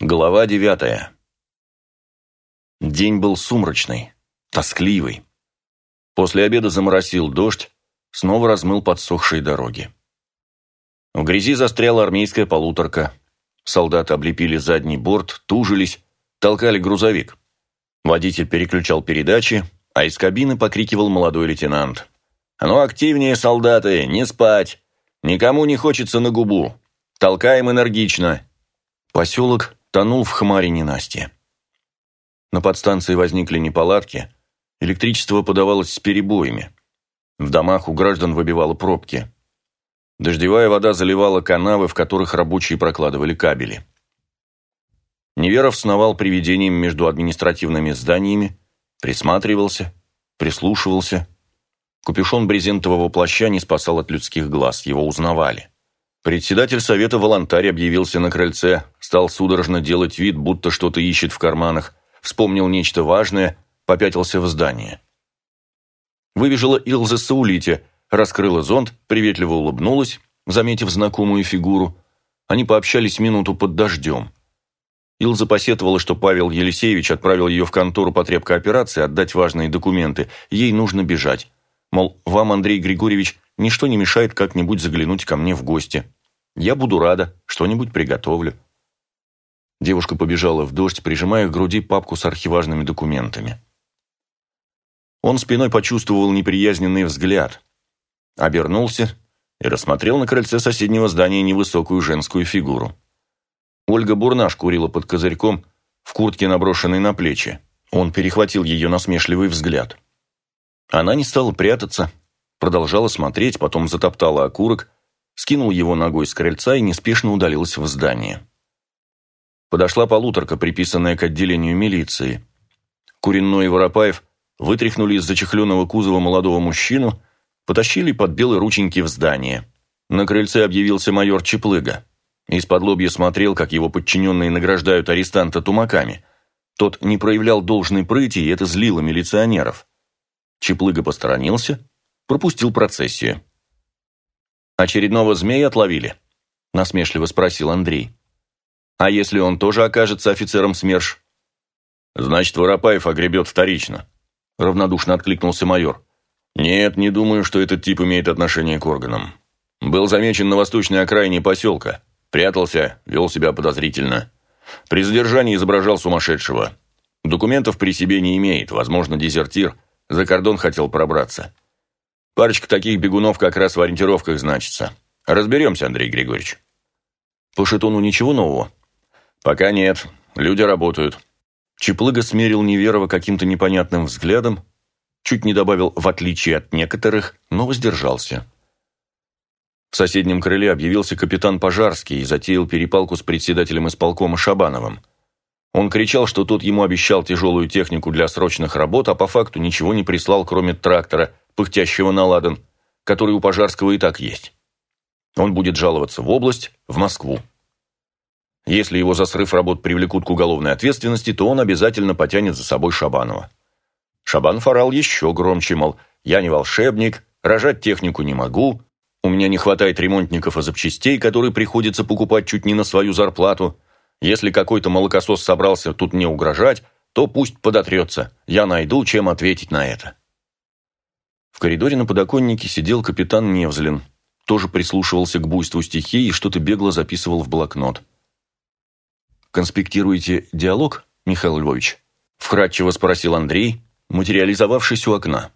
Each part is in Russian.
Глава девятая. День был сумрачный, тоскливый. После обеда заморосил дождь, снова размыл подсохшие дороги. В грязи застряла армейская полуторка. Солдаты облепили задний борт, тужились, толкали грузовик. Водитель переключал передачи, а из кабины покрикивал молодой лейтенант. «А ну активнее, солдаты, не спать! Никому не хочется на губу! Толкаем энергично!» Поселок тонул в хмаре ненастья. На подстанции возникли неполадки, электричество подавалось с перебоями. В домах у граждан выбивало пробки. Дождевая вода заливала канавы, в которых рабочие прокладывали кабели. Неверов сновал привидением между административными зданиями, присматривался, прислушивался. Капюшон брезентового плаща не спасал от людских глаз, его узнавали. Председатель совета волонтарь объявился на крыльце, стал судорожно делать вид, будто что-то ищет в карманах, вспомнил нечто важное, попятился в здание. Выбежала Илза Саулити, раскрыла зонт, приветливо улыбнулась, заметив знакомую фигуру. Они пообщались минуту под дождем. Илза посетовала, что Павел Елисеевич отправил ее в контору потребка операции отдать важные документы, ей нужно бежать. Мол, вам, Андрей Григорьевич, ничто не мешает как-нибудь заглянуть ко мне в гости. Я буду рада, что-нибудь приготовлю». Девушка побежала в дождь, прижимая к груди папку с архиважными документами. Он спиной почувствовал неприязненный взгляд. Обернулся и рассмотрел на крыльце соседнего здания невысокую женскую фигуру. Ольга Бурнаш курила под козырьком, в куртке, наброшенной на плечи. Он перехватил ее насмешливый взгляд. Она не стала прятаться, продолжала смотреть, потом затоптала окурок, скинул его ногой с крыльца и неспешно удалился в здание. Подошла полуторка, приписанная к отделению милиции. Куренной и Воропаев вытряхнули из зачехленного кузова молодого мужчину, потащили под белые рученьки в здание. На крыльце объявился майор Чеплыга. Из-под лобья смотрел, как его подчиненные награждают арестанта тумаками. Тот не проявлял должной прыти, и это злило милиционеров. Чеплыга посторонился, пропустил процессию. «Очередного змея отловили?» – насмешливо спросил Андрей. «А если он тоже окажется офицером СМЕРШ?» «Значит, Воропаев огребет вторично», – равнодушно откликнулся майор. «Нет, не думаю, что этот тип имеет отношение к органам. Был замечен на восточной окраине поселка. Прятался, вел себя подозрительно. При задержании изображал сумасшедшего. Документов при себе не имеет, возможно, дезертир. За кордон хотел пробраться. Парочка таких бегунов как раз в ориентировках значится. Разберемся, Андрей Григорьевич. По Шитону ничего нового? Пока нет. Люди работают. Чеплыга смерил Неверова каким-то непонятным взглядом, чуть не добавил «в отличие от некоторых», но воздержался. В соседнем крыле объявился капитан Пожарский и затеял перепалку с председателем исполкома Шабановым. Он кричал, что тот ему обещал тяжелую технику для срочных работ, а по факту ничего не прислал, кроме трактора, пыхтящего на ладан, который у Пожарского и так есть. Он будет жаловаться в область, в Москву. Если его за срыв работ привлекут к уголовной ответственности, то он обязательно потянет за собой Шабанова. Шабанов орал еще громче, мол, «Я не волшебник, рожать технику не могу, у меня не хватает ремонтников и запчастей, которые приходится покупать чуть не на свою зарплату. Если какой-то молокосос собрался тут мне угрожать, то пусть подотрется, я найду, чем ответить на это». В коридоре на подоконнике сидел капитан Невзлин. Тоже прислушивался к буйству стихии и что-то бегло записывал в блокнот. «Конспектируете диалог, Михаил Львович?» Вкратчиво спросил Андрей, материализовавшись у окна.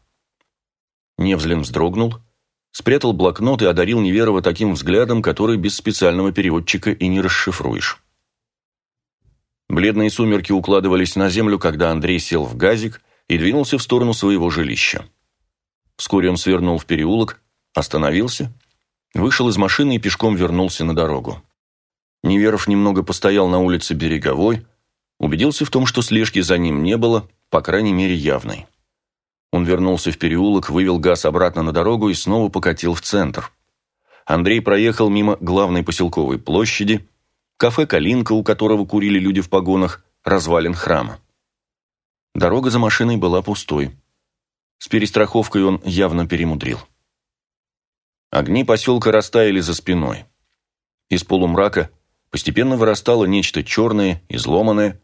Невзлин вздрогнул, спрятал блокнот и одарил Неверова таким взглядом, который без специального переводчика и не расшифруешь. Бледные сумерки укладывались на землю, когда Андрей сел в газик и двинулся в сторону своего жилища. Вскоре он свернул в переулок, остановился, вышел из машины и пешком вернулся на дорогу. Неверов немного постоял на улице Береговой, убедился в том, что слежки за ним не было, по крайней мере явной. Он вернулся в переулок, вывел газ обратно на дорогу и снова покатил в центр. Андрей проехал мимо главной поселковой площади, кафе «Калинка», у которого курили люди в погонах, развалин храма. Дорога за машиной была пустой. С перестраховкой он явно перемудрил. Огни поселка растаяли за спиной. Из полумрака постепенно вырастало нечто черное, изломанное.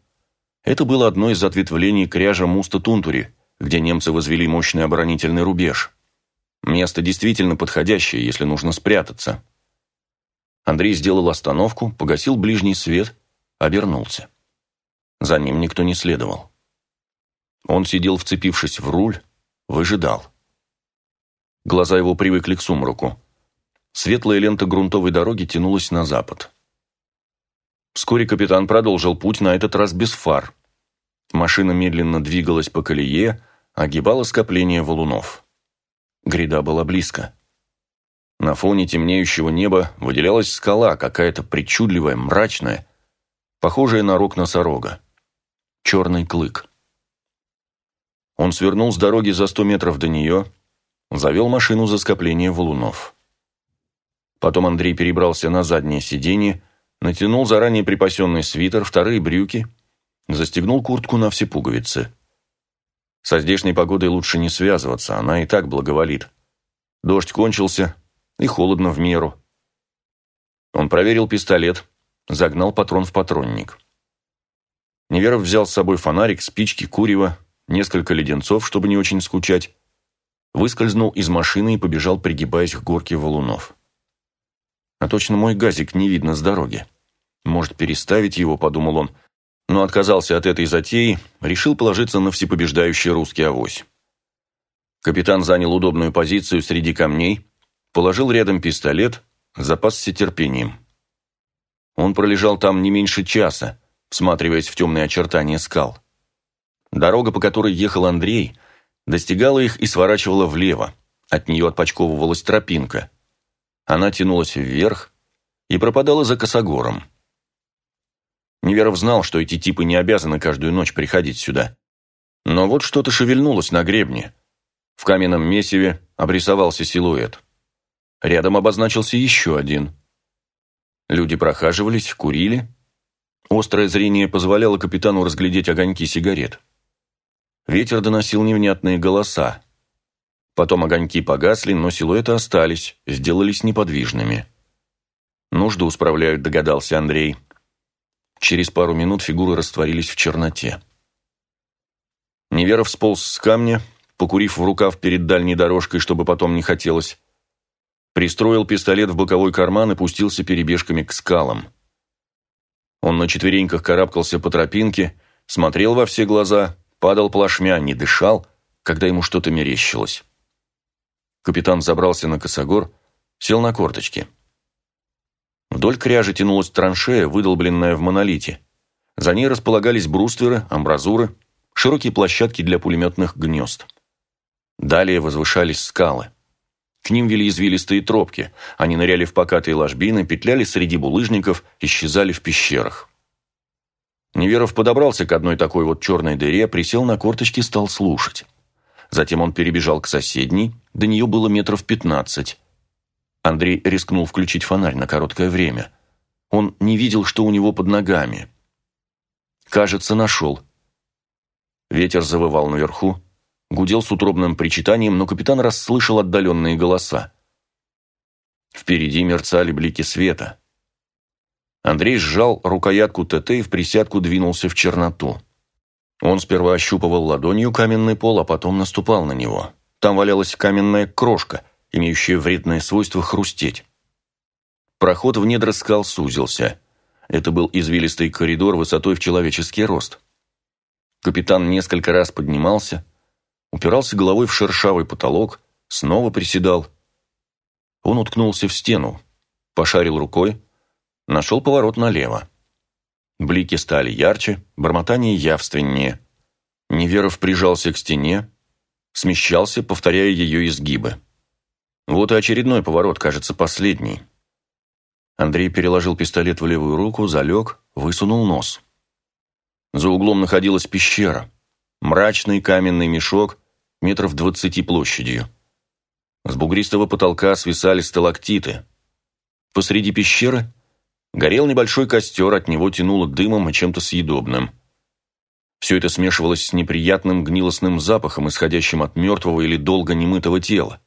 Это было одно из ответвлений кряжа Муста-Тунтури, где немцы возвели мощный оборонительный рубеж. Место действительно подходящее, если нужно спрятаться. Андрей сделал остановку, погасил ближний свет, обернулся. За ним никто не следовал. Он сидел, вцепившись в руль, выжидал. Глаза его привыкли к сумраку. Светлая лента грунтовой дороги тянулась на запад. Вскоре капитан продолжил путь, на этот раз без фар. Машина медленно двигалась по колее, огибала скопление валунов. Гряда была близко. На фоне темнеющего неба выделялась скала, какая-то причудливая, мрачная, похожая на рог носорога. Черный клык. Он свернул с дороги за сто метров до нее, завел машину за скопление валунов. Потом Андрей перебрался на заднее сиденье, натянул заранее припасенный свитер, вторые брюки, застегнул куртку на все пуговицы. Со здешней погодой лучше не связываться, она и так благоволит. Дождь кончился, и холодно в меру. Он проверил пистолет, загнал патрон в патронник. Неверов взял с собой фонарик, спички, курево, несколько леденцов, чтобы не очень скучать, выскользнул из машины и побежал, пригибаясь к горке валунов. А точно мой газик не видно с дороги. Может, переставить его, подумал он, но отказался от этой затеи, решил положиться на всепобеждающий русский авось. Капитан занял удобную позицию среди камней, положил рядом пистолет, запасся терпением. Он пролежал там не меньше часа, всматриваясь в темные очертания скал. Дорога, по которой ехал Андрей, достигала их и сворачивала влево. От нее отпочковывалась тропинка. Она тянулась вверх и пропадала за косогором. Неверов знал, что эти типы не обязаны каждую ночь приходить сюда. Но вот что-то шевельнулось на гребне. В каменном месиве обрисовался силуэт. Рядом обозначился еще один. Люди прохаживались, курили. Острое зрение позволяло капитану разглядеть огоньки сигарет. Ветер доносил невнятные голоса. Потом огоньки погасли, но силуэты остались, сделались неподвижными. «Нужду справляют», — догадался Андрей. Через пару минут фигуры растворились в черноте. Неверов сполз с камня, покурив в рукав перед дальней дорожкой, чтобы потом не хотелось. Пристроил пистолет в боковой карман и пустился перебежками к скалам. Он на четвереньках карабкался по тропинке, смотрел во все глаза, падал плашмя, не дышал, когда ему что-то мерещилось. Капитан забрался на косогор, сел на корточки. Вдоль кряжи тянулась траншея, выдолбленная в монолите. За ней располагались брустверы, амбразуры, широкие площадки для пулеметных гнезд. Далее возвышались скалы. К ним вели извилистые тропки. Они ныряли в покатые ложбины, петляли среди булыжников, исчезали в пещерах. Неверов подобрался к одной такой вот черной дыре, присел на корточки, стал слушать. Затем он перебежал к соседней, до нее было метров пятнадцать. Андрей рискнул включить фонарь на короткое время. Он не видел, что у него под ногами. Кажется, нашел. Ветер завывал наверху, гудел с утробным причитанием, но капитан расслышал отдаленные голоса. Впереди мерцали блики света. Андрей сжал рукоятку ТТ и в присядку двинулся в черноту. Он сперва ощупывал ладонью каменный пол, а потом наступал на него. Там валялась каменная крошка, имеющая вредное свойство хрустеть. Проход в недра скал сузился. Это был извилистый коридор высотой в человеческий рост. Капитан несколько раз поднимался, упирался головой в шершавый потолок, снова приседал. Он уткнулся в стену, пошарил рукой, Нашел поворот налево. Блики стали ярче, бормотание явственнее. Неверов прижался к стене, смещался, повторяя ее изгибы. Вот и очередной поворот, кажется, последний. Андрей переложил пистолет в левую руку, залег, высунул нос. За углом находилась пещера. Мрачный каменный мешок, метров двадцати площадью. С бугристого потолка свисали сталактиты. Посреди пещеры Горел небольшой костер, от него тянуло дымом и чем-то съедобным. Все это смешивалось с неприятным гнилостным запахом, исходящим от мертвого или долго немытого тела.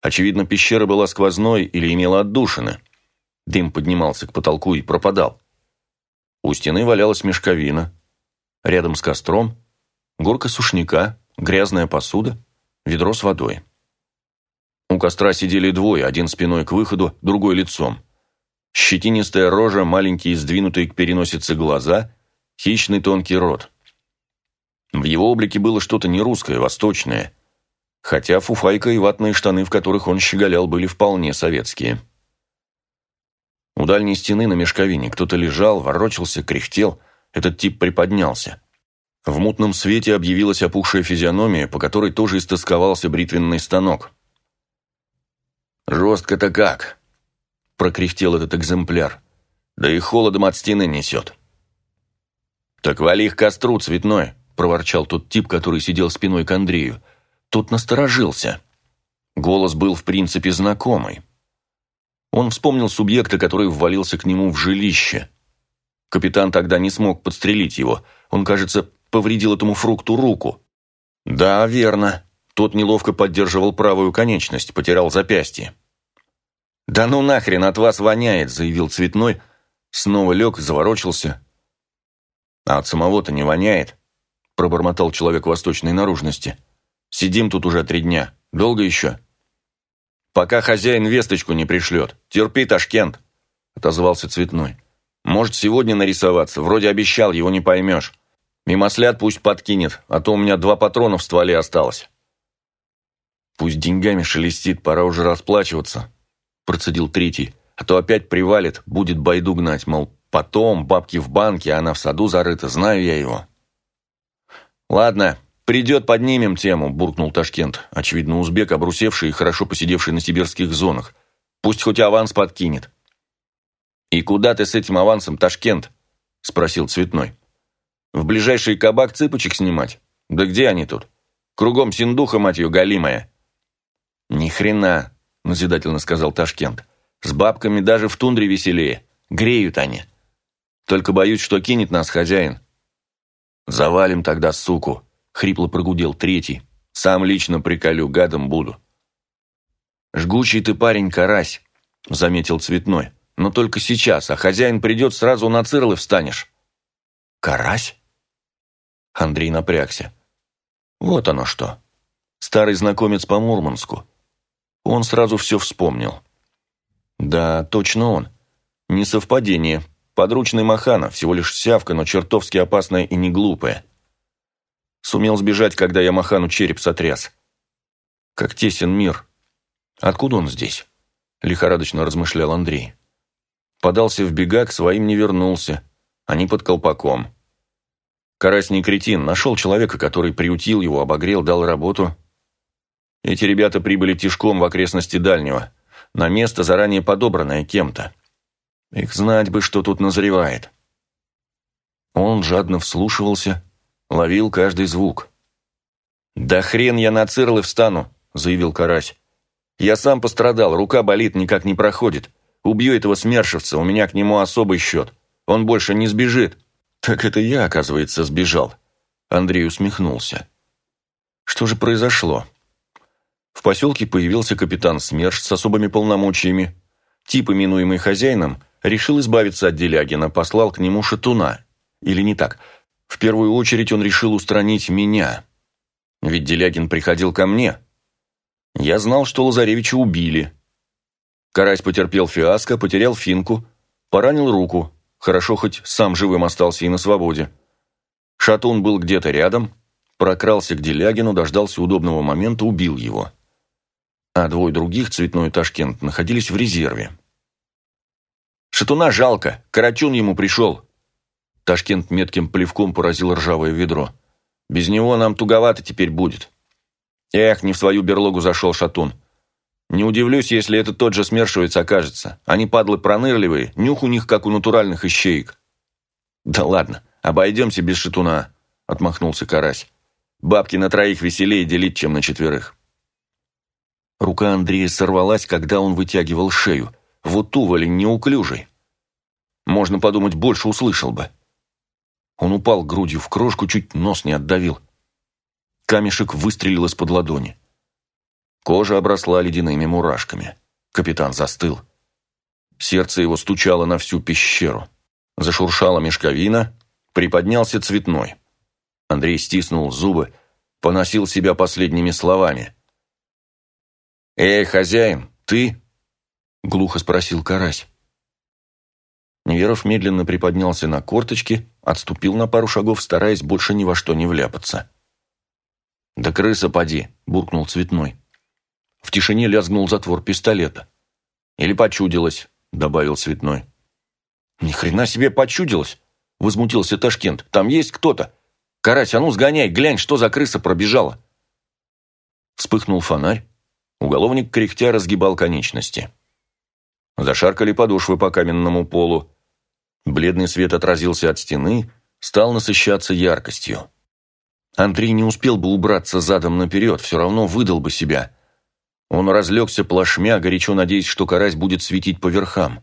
Очевидно, пещера была сквозной или имела отдушины. Дым поднимался к потолку и пропадал. У стены валялась мешковина. Рядом с костром горка сушняка, грязная посуда, ведро с водой. У костра сидели двое, один спиной к выходу, другой лицом. Щетинистая рожа, маленькие сдвинутые к переносице глаза, хищный тонкий рот. В его облике было что-то не русское, восточное, хотя фуфайка и ватные штаны, в которых он щеголял, были вполне советские. У дальней стены на мешковине кто-то лежал, ворочался, кряхтел, этот тип приподнялся. В мутном свете объявилась опухшая физиономия, по которой тоже истосковался бритвенный станок. «Жестко-то как!» – прокряхтел этот экземпляр. «Да и холодом от стены несет». «Так вали их костру, цветной!» – проворчал тот тип, который сидел спиной к Андрею. Тот насторожился. Голос был, в принципе, знакомый. Он вспомнил субъекта, который ввалился к нему в жилище. Капитан тогда не смог подстрелить его. Он, кажется, повредил этому фрукту руку. «Да, верно. Тот неловко поддерживал правую конечность, потерял запястье. «Да ну нахрен, от вас воняет», — заявил Цветной. Снова лег, заворочился. «А от самого-то не воняет», — пробормотал человек восточной наружности. «Сидим тут уже три дня. Долго еще?» «Пока хозяин весточку не пришлет. Терпи, Ташкент», — отозвался Цветной. «Может, сегодня нарисоваться? Вроде обещал, его не поймешь. Мимослят пусть подкинет, а то у меня два патрона в стволе осталось». «Пусть деньгами шелестит, пора уже расплачиваться», – процедил третий. «А то опять привалит, будет байду гнать, мол, потом, бабки в банке, а она в саду зарыта, знаю я его». «Ладно, придет, поднимем тему», – буркнул Ташкент, очевидно, узбек, обрусевший и хорошо посидевший на сибирских зонах. «Пусть хоть аванс подкинет». «И куда ты с этим авансом, Ташкент?» – спросил Цветной. «В ближайший кабак цыпочек снимать? Да где они тут? Кругом синдуха, мать ее, галимая». «Ни хрена», – назидательно сказал Ташкент. «С бабками даже в тундре веселее. Греют они. Только боюсь, что кинет нас хозяин». «Завалим тогда суку», – хрипло прогудел третий. «Сам лично приколю, гадом буду». «Жгучий ты парень, карась», – заметил Цветной. «Но только сейчас, а хозяин придет, сразу на цирлы встанешь». «Карась?» Андрей напрягся. «Вот оно что. Старый знакомец по Мурманску. Он сразу все вспомнил. Да, точно он. Не совпадение. Подручный Махана, всего лишь сявка, но чертовски опасная и не глупая. Сумел сбежать, когда я Махану череп сотряс. Как тесен мир. Откуда он здесь? Лихорадочно размышлял Андрей. Подался в бега, к своим не вернулся. Они под колпаком. Карась не кретин, нашел человека, который приютил его, обогрел, дал работу, эти ребята прибыли тишком в окрестности Дальнего, на место, заранее подобранное кем-то. Их знать бы, что тут назревает. Он жадно вслушивался, ловил каждый звук. «Да хрен я на цирлы встану», — заявил Карась. «Я сам пострадал, рука болит, никак не проходит. Убью этого смершивца, у меня к нему особый счет. Он больше не сбежит». «Так это я, оказывается, сбежал». Андрей усмехнулся. «Что же произошло?» В поселке появился капитан СМЕРШ с особыми полномочиями. Тип, именуемый хозяином, решил избавиться от Делягина, послал к нему шатуна. Или не так. В первую очередь он решил устранить меня. Ведь Делягин приходил ко мне. Я знал, что Лазаревича убили. Карась потерпел фиаско, потерял финку, поранил руку. Хорошо, хоть сам живым остался и на свободе. Шатун был где-то рядом, прокрался к Делягину, дождался удобного момента, убил его а двое других, Цветной и Ташкент, находились в резерве. «Шатуна жалко, Карачун ему пришел!» Ташкент метким плевком поразил ржавое ведро. «Без него нам туговато теперь будет». «Эх, не в свою берлогу зашел Шатун. Не удивлюсь, если это тот же смершивец окажется. Они, падлы, пронырливые, нюх у них, как у натуральных ищеек». «Да ладно, обойдемся без Шатуна», — отмахнулся Карась. «Бабки на троих веселее делить, чем на четверых». Рука Андрея сорвалась, когда он вытягивал шею. Вот уволень неуклюжий. Можно подумать, больше услышал бы. Он упал грудью в крошку, чуть нос не отдавил. Камешек выстрелил из-под ладони. Кожа обросла ледяными мурашками. Капитан застыл. Сердце его стучало на всю пещеру. Зашуршала мешковина, приподнялся цветной. Андрей стиснул зубы, поносил себя последними словами. «Эй, хозяин, ты?» — глухо спросил карась. Неверов медленно приподнялся на корточки, отступил на пару шагов, стараясь больше ни во что не вляпаться. «Да крыса поди!» – буркнул Цветной. В тишине лязгнул затвор пистолета. «Или почудилось», – добавил Цветной. «Ни хрена себе почудилось!» – возмутился Ташкент. «Там есть кто-то! Карась, а ну сгоняй, глянь, что за крыса пробежала!» Вспыхнул фонарь. Уголовник кряхтя разгибал конечности. Зашаркали подошвы по каменному полу. Бледный свет отразился от стены, стал насыщаться яркостью. Андрей не успел бы убраться задом наперед, все равно выдал бы себя. Он разлегся плашмя, горячо надеясь, что карась будет светить по верхам.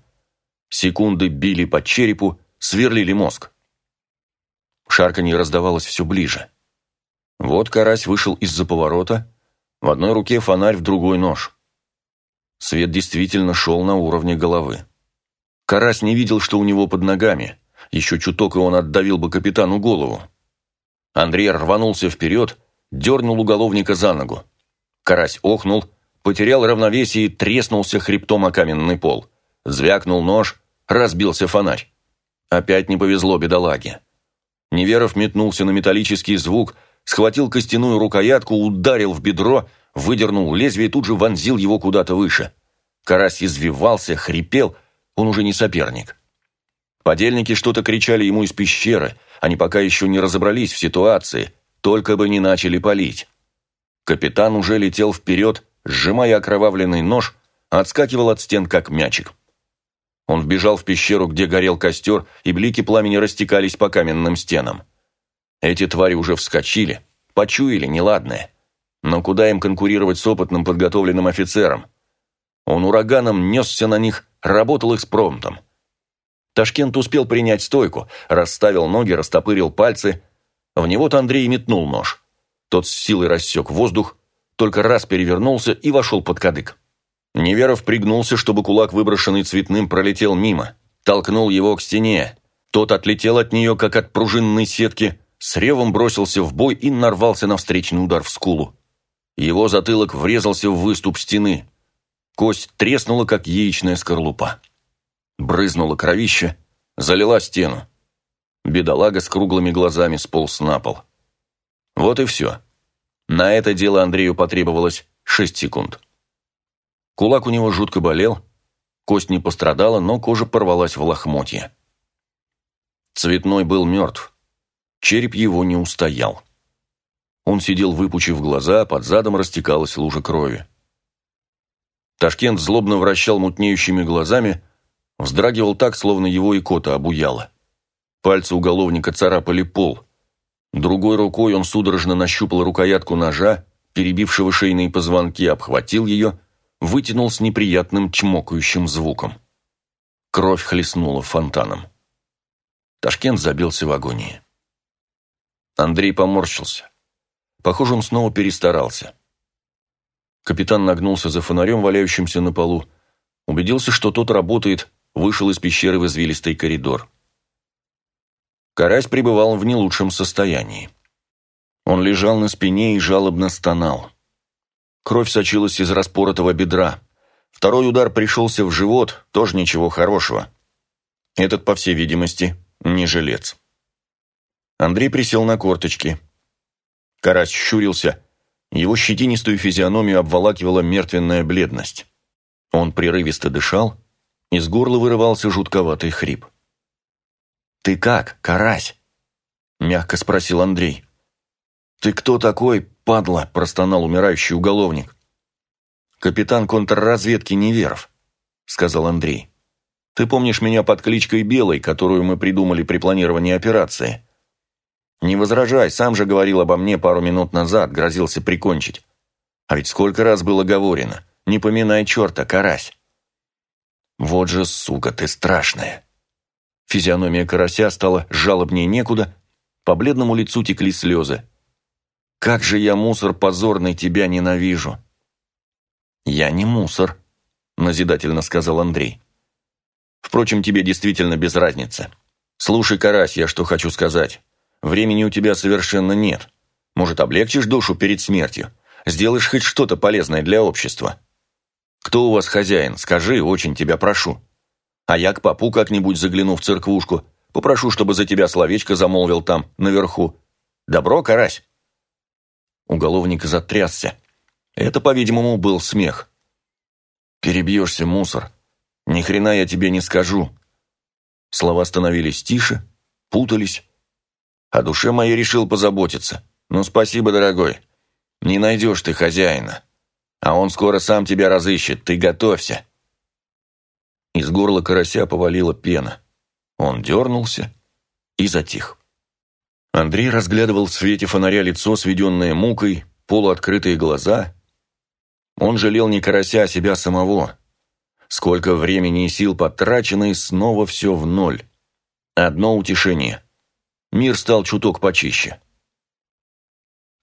Секунды били по черепу, сверлили мозг. Шарканье раздавалось все ближе. Вот карась вышел из-за поворота, в одной руке фонарь, в другой нож. Свет действительно шел на уровне головы. Карась не видел, что у него под ногами. Еще чуток, и он отдавил бы капитану голову. Андрей рванулся вперед, дернул уголовника за ногу. Карась охнул, потерял равновесие и треснулся хребтом о каменный пол. Звякнул нож, разбился фонарь. Опять не повезло бедолаге. Неверов метнулся на металлический звук, схватил костяную рукоятку, ударил в бедро, выдернул лезвие и тут же вонзил его куда-то выше. Карась извивался, хрипел, он уже не соперник. Подельники что-то кричали ему из пещеры, они пока еще не разобрались в ситуации, только бы не начали палить. Капитан уже летел вперед, сжимая окровавленный нож, отскакивал от стен, как мячик. Он вбежал в пещеру, где горел костер, и блики пламени растекались по каменным стенам. Эти твари уже вскочили, почуяли неладное. Но куда им конкурировать с опытным подготовленным офицером? Он ураганом несся на них, работал их с промтом. Ташкент успел принять стойку, расставил ноги, растопырил пальцы. В него-то Андрей метнул нож. Тот с силой рассек воздух, только раз перевернулся и вошел под кадык. Неверов пригнулся, чтобы кулак, выброшенный цветным, пролетел мимо. Толкнул его к стене. Тот отлетел от нее, как от пружинной сетки, с ревом бросился в бой и нарвался на встречный удар в скулу. Его затылок врезался в выступ стены. Кость треснула, как яичная скорлупа. Брызнула кровище, залила стену. Бедолага с круглыми глазами сполз на пол. Вот и все. На это дело Андрею потребовалось шесть секунд. Кулак у него жутко болел, кость не пострадала, но кожа порвалась в лохмотье. Цветной был мертв. Череп его не устоял. Он сидел, выпучив глаза, под задом растекалась лужа крови. Ташкент злобно вращал мутнеющими глазами, вздрагивал так, словно его икота обуяла. Пальцы уголовника царапали пол. Другой рукой он судорожно нащупал рукоятку ножа, перебившего шейные позвонки, обхватил ее, вытянул с неприятным чмокающим звуком. Кровь хлестнула фонтаном. Ташкент забился в агонии. Андрей поморщился. Похоже, он снова перестарался. Капитан нагнулся за фонарем, валяющимся на полу, убедился, что тот работает, вышел из пещеры в извилистый коридор. Карась пребывал в не лучшем состоянии. Он лежал на спине и жалобно стонал. Кровь сочилась из распоротого бедра. Второй удар пришелся в живот, тоже ничего хорошего. Этот, по всей видимости, не жилец. Андрей присел на корточки. Карась щурился. Его щетинистую физиономию обволакивала мертвенная бледность. Он прерывисто дышал, из горла вырывался жутковатый хрип. «Ты как, Карась?» – мягко спросил Андрей. «Ты кто такой, падла?» – простонал умирающий уголовник. «Капитан контрразведки Неверов», – сказал Андрей. «Ты помнишь меня под кличкой Белой, которую мы придумали при планировании операции?» «Не возражай, сам же говорил обо мне пару минут назад, грозился прикончить. А ведь сколько раз было говорено, не поминай черта, карась». «Вот же, сука, ты страшная!» Физиономия карася стала жалобнее некуда, по бледному лицу текли слезы. «Как же я, мусор позорный, тебя ненавижу!» «Я не мусор», — назидательно сказал Андрей. Впрочем, тебе действительно без разницы. Слушай, Карась, я что хочу сказать. Времени у тебя совершенно нет. Может, облегчишь душу перед смертью? Сделаешь хоть что-то полезное для общества? Кто у вас хозяин? Скажи, очень тебя прошу. А я к попу как-нибудь загляну в церквушку, попрошу, чтобы за тебя словечко замолвил там, наверху. Добро, Карась?» Уголовник затрясся. Это, по-видимому, был смех. «Перебьешься, мусор. Ни хрена я тебе не скажу». Слова становились тише, путались. О душе моей решил позаботиться. «Ну, спасибо, дорогой. Не найдешь ты хозяина. А он скоро сам тебя разыщет, ты готовься». Из горла карася повалила пена. Он дернулся и затих. Андрей разглядывал в свете фонаря лицо, сведенное мукой, полуоткрытые глаза. Он жалел не карася, а себя самого. Сколько времени и сил потрачено, и снова все в ноль. Одно утешение. Мир стал чуток почище.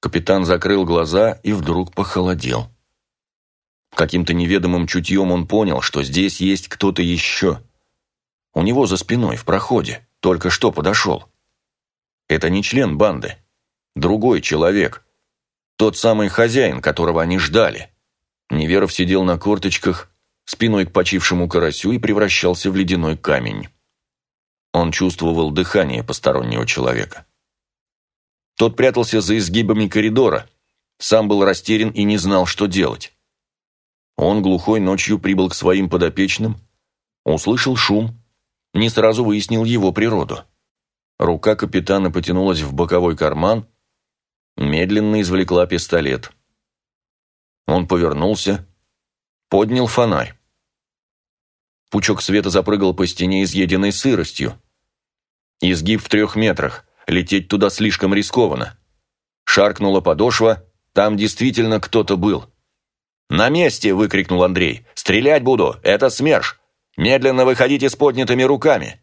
Капитан закрыл глаза и вдруг похолодел. Каким-то неведомым чутьем он понял, что здесь есть кто-то еще. У него за спиной, в проходе, только что подошел. Это не член банды. Другой человек. Тот самый хозяин, которого они ждали. Неверов сидел на корточках, спиной к почившему карасю и превращался в ледяной камень. Он чувствовал дыхание постороннего человека. Тот прятался за изгибами коридора, сам был растерян и не знал, что делать. Он глухой ночью прибыл к своим подопечным, услышал шум, не сразу выяснил его природу. Рука капитана потянулась в боковой карман, медленно извлекла пистолет. Он повернулся, поднял фонарь. Пучок света запрыгал по стене, изъеденной сыростью. Изгиб в трех метрах. Лететь туда слишком рискованно. Шаркнула подошва, там действительно кто-то был. «На месте!» – выкрикнул Андрей. «Стрелять буду! Это СМЕРШ! Медленно выходите с поднятыми руками!»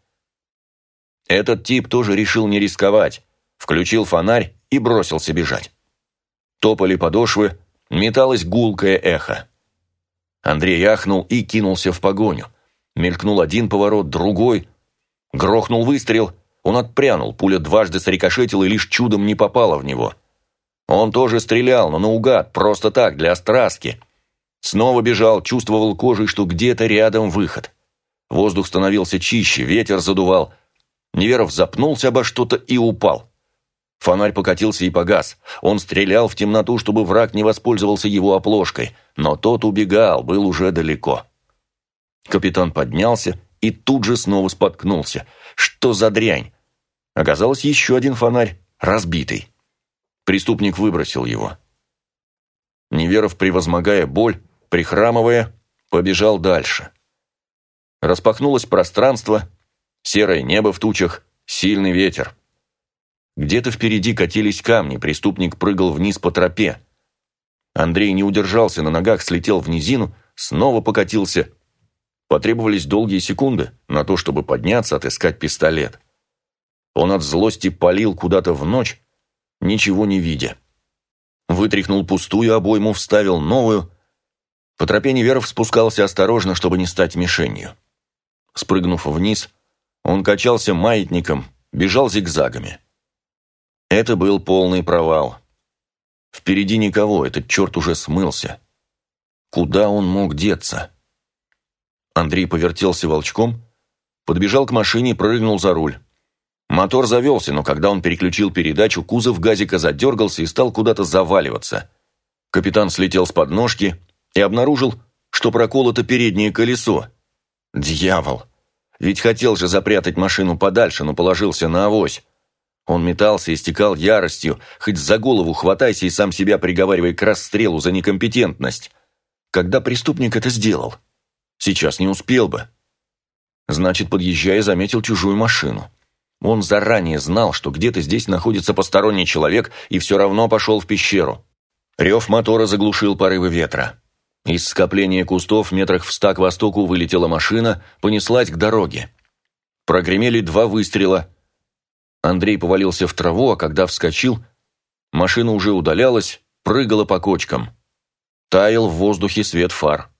Этот тип тоже решил не рисковать. Включил фонарь и бросился бежать. Топали подошвы, металось гулкое эхо. Андрей ахнул и кинулся в погоню. Мелькнул один поворот, другой. Грохнул выстрел – он отпрянул, пуля дважды срикошетила и лишь чудом не попала в него. Он тоже стрелял, но наугад, просто так, для страстки. Снова бежал, чувствовал кожей, что где-то рядом выход. Воздух становился чище, ветер задувал. Неверов запнулся обо что-то и упал. Фонарь покатился и погас. Он стрелял в темноту, чтобы враг не воспользовался его оплошкой, но тот убегал, был уже далеко. Капитан поднялся и тут же снова споткнулся. Что за дрянь? Оказалось, еще один фонарь, разбитый. Преступник выбросил его. Неверов, превозмогая боль, прихрамывая, побежал дальше. Распахнулось пространство, серое небо в тучах, сильный ветер. Где-то впереди катились камни, преступник прыгал вниз по тропе. Андрей не удержался на ногах, слетел в низину, снова покатился. Потребовались долгие секунды на то, чтобы подняться, отыскать пистолет. Он от злости палил куда-то в ночь, ничего не видя. Вытряхнул пустую обойму, вставил новую. По тропе Неверов спускался осторожно, чтобы не стать мишенью. Спрыгнув вниз, он качался маятником, бежал зигзагами. Это был полный провал. Впереди никого, этот черт уже смылся. Куда он мог деться? Андрей повертелся волчком, подбежал к машине и прыгнул за руль. Мотор завелся, но когда он переключил передачу, кузов газика задергался и стал куда-то заваливаться. Капитан слетел с подножки и обнаружил, что проколото переднее колесо. Дьявол! Ведь хотел же запрятать машину подальше, но положился на авось. Он метался и стекал яростью, хоть за голову хватайся и сам себя приговаривай к расстрелу за некомпетентность. Когда преступник это сделал? Сейчас не успел бы. Значит, подъезжая, заметил чужую машину. Он заранее знал, что где-то здесь находится посторонний человек, и все равно пошел в пещеру. Рев мотора заглушил порывы ветра. Из скопления кустов метрах в ста к востоку вылетела машина, понеслась к дороге. Прогремели два выстрела. Андрей повалился в траву, а когда вскочил, машина уже удалялась, прыгала по кочкам. Таял в воздухе свет фар.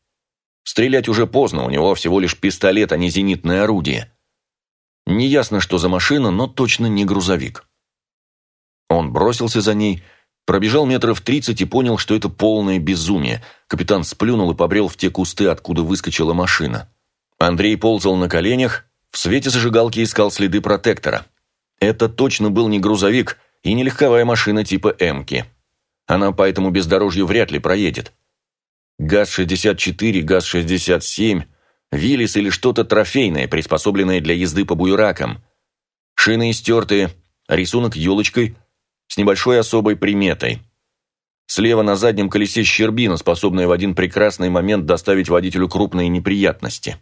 Стрелять уже поздно, у него всего лишь пистолет, а не зенитное орудие. Неясно, что за машина, но точно не грузовик. Он бросился за ней, пробежал метров тридцать и понял, что это полное безумие. Капитан сплюнул и побрел в те кусты, откуда выскочила машина. Андрей ползал на коленях, в свете зажигалки искал следы протектора. Это точно был не грузовик и не легковая машина типа «Эмки». Она по этому бездорожью вряд ли проедет. ГАЗ-64, ГАЗ-67, Виллис или что-то трофейное, приспособленное для езды по буеракам. Шины истертые, рисунок елочкой с небольшой особой приметой. Слева на заднем колесе щербина, способная в один прекрасный момент доставить водителю крупные неприятности.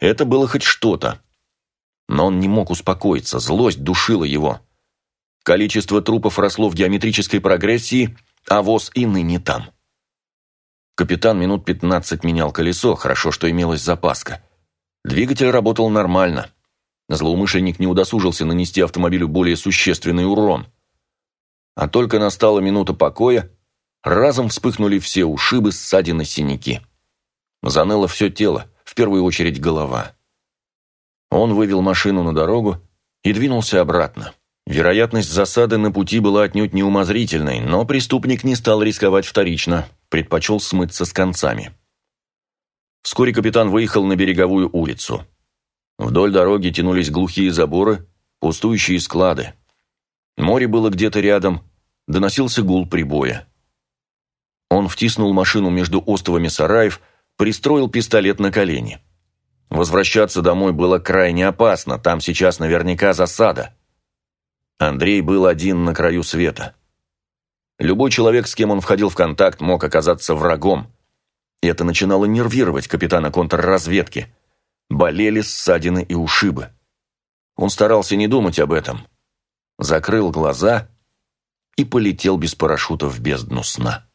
Это было хоть что-то. Но он не мог успокоиться, злость душила его. Количество трупов росло в геометрической прогрессии, а воз и ныне там. Капитан минут пятнадцать менял колесо, хорошо, что имелась запаска. Двигатель работал нормально. Злоумышленник не удосужился нанести автомобилю более существенный урон. А только настала минута покоя, разом вспыхнули все ушибы, ссадины, синяки. Заныло все тело, в первую очередь голова. Он вывел машину на дорогу и двинулся обратно. Вероятность засады на пути была отнюдь неумозрительной, но преступник не стал рисковать вторично, предпочел смыться с концами. Вскоре капитан выехал на береговую улицу. Вдоль дороги тянулись глухие заборы, пустующие склады. Море было где-то рядом, доносился гул прибоя. Он втиснул машину между островами сараев, пристроил пистолет на колени. Возвращаться домой было крайне опасно, там сейчас наверняка засада. Андрей был один на краю света. Любой человек, с кем он входил в контакт, мог оказаться врагом. Это начинало нервировать капитана контрразведки. Болели ссадины и ушибы. Он старался не думать об этом. Закрыл глаза и полетел без парашюта в бездну сна.